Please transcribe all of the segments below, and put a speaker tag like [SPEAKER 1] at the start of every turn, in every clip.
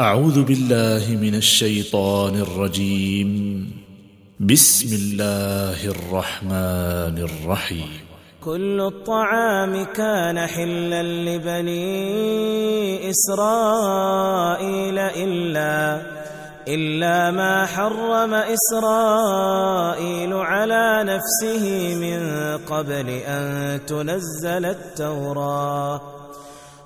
[SPEAKER 1] أعوذ بالله من الشيطان الرجيم. بسم الله الرحمن الرحيم.
[SPEAKER 2] كل الطعام كان حلا لبني إسرائيل إلا إلا ما حرم إسرائيل على نفسه من قبل أن تنزل التوراة.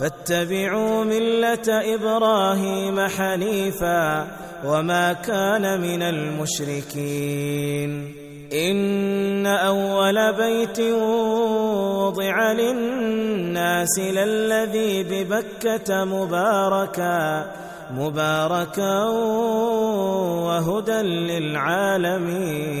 [SPEAKER 2] فاتبعوا ملة إبراهيم حنيفا وما كان من المشركين. إن أول بيت وضع للناس للذي ببكة مباركا مباركا وهدى للعالمين.